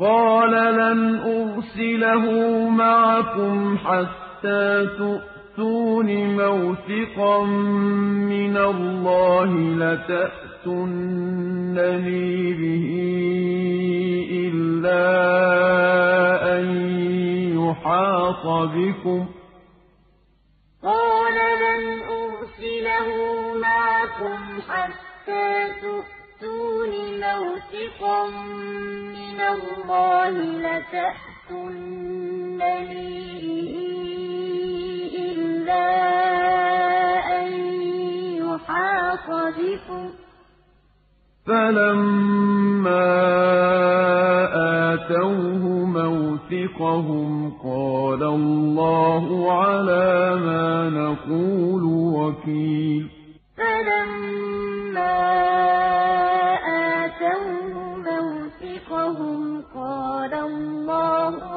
قَالَ لَنْ أُرْسِلَهُ مَعَكُمْ حَتَّىٰ تُؤْتُونِ مَوْثِقًا مِّنَ اللَّهِ لَتَأْتُنَّنِي بِهِ إِلَّا أَن يُحَاطَ بِكُمْ ۖ تُؤْتُونِ مَوْثِقًا مِّنَ اللَّهِ لَتَأْتُنَّنِي بِهِ إِلَّا أَن يُحَاطَ بِكُمْ ۖ فَلَمَّا آتَوْهُ مَوْثِقَهُمْ قَالَ اللَّهُ عَلَىٰ مَا نَقُولُ وَكِيلٌ قال الله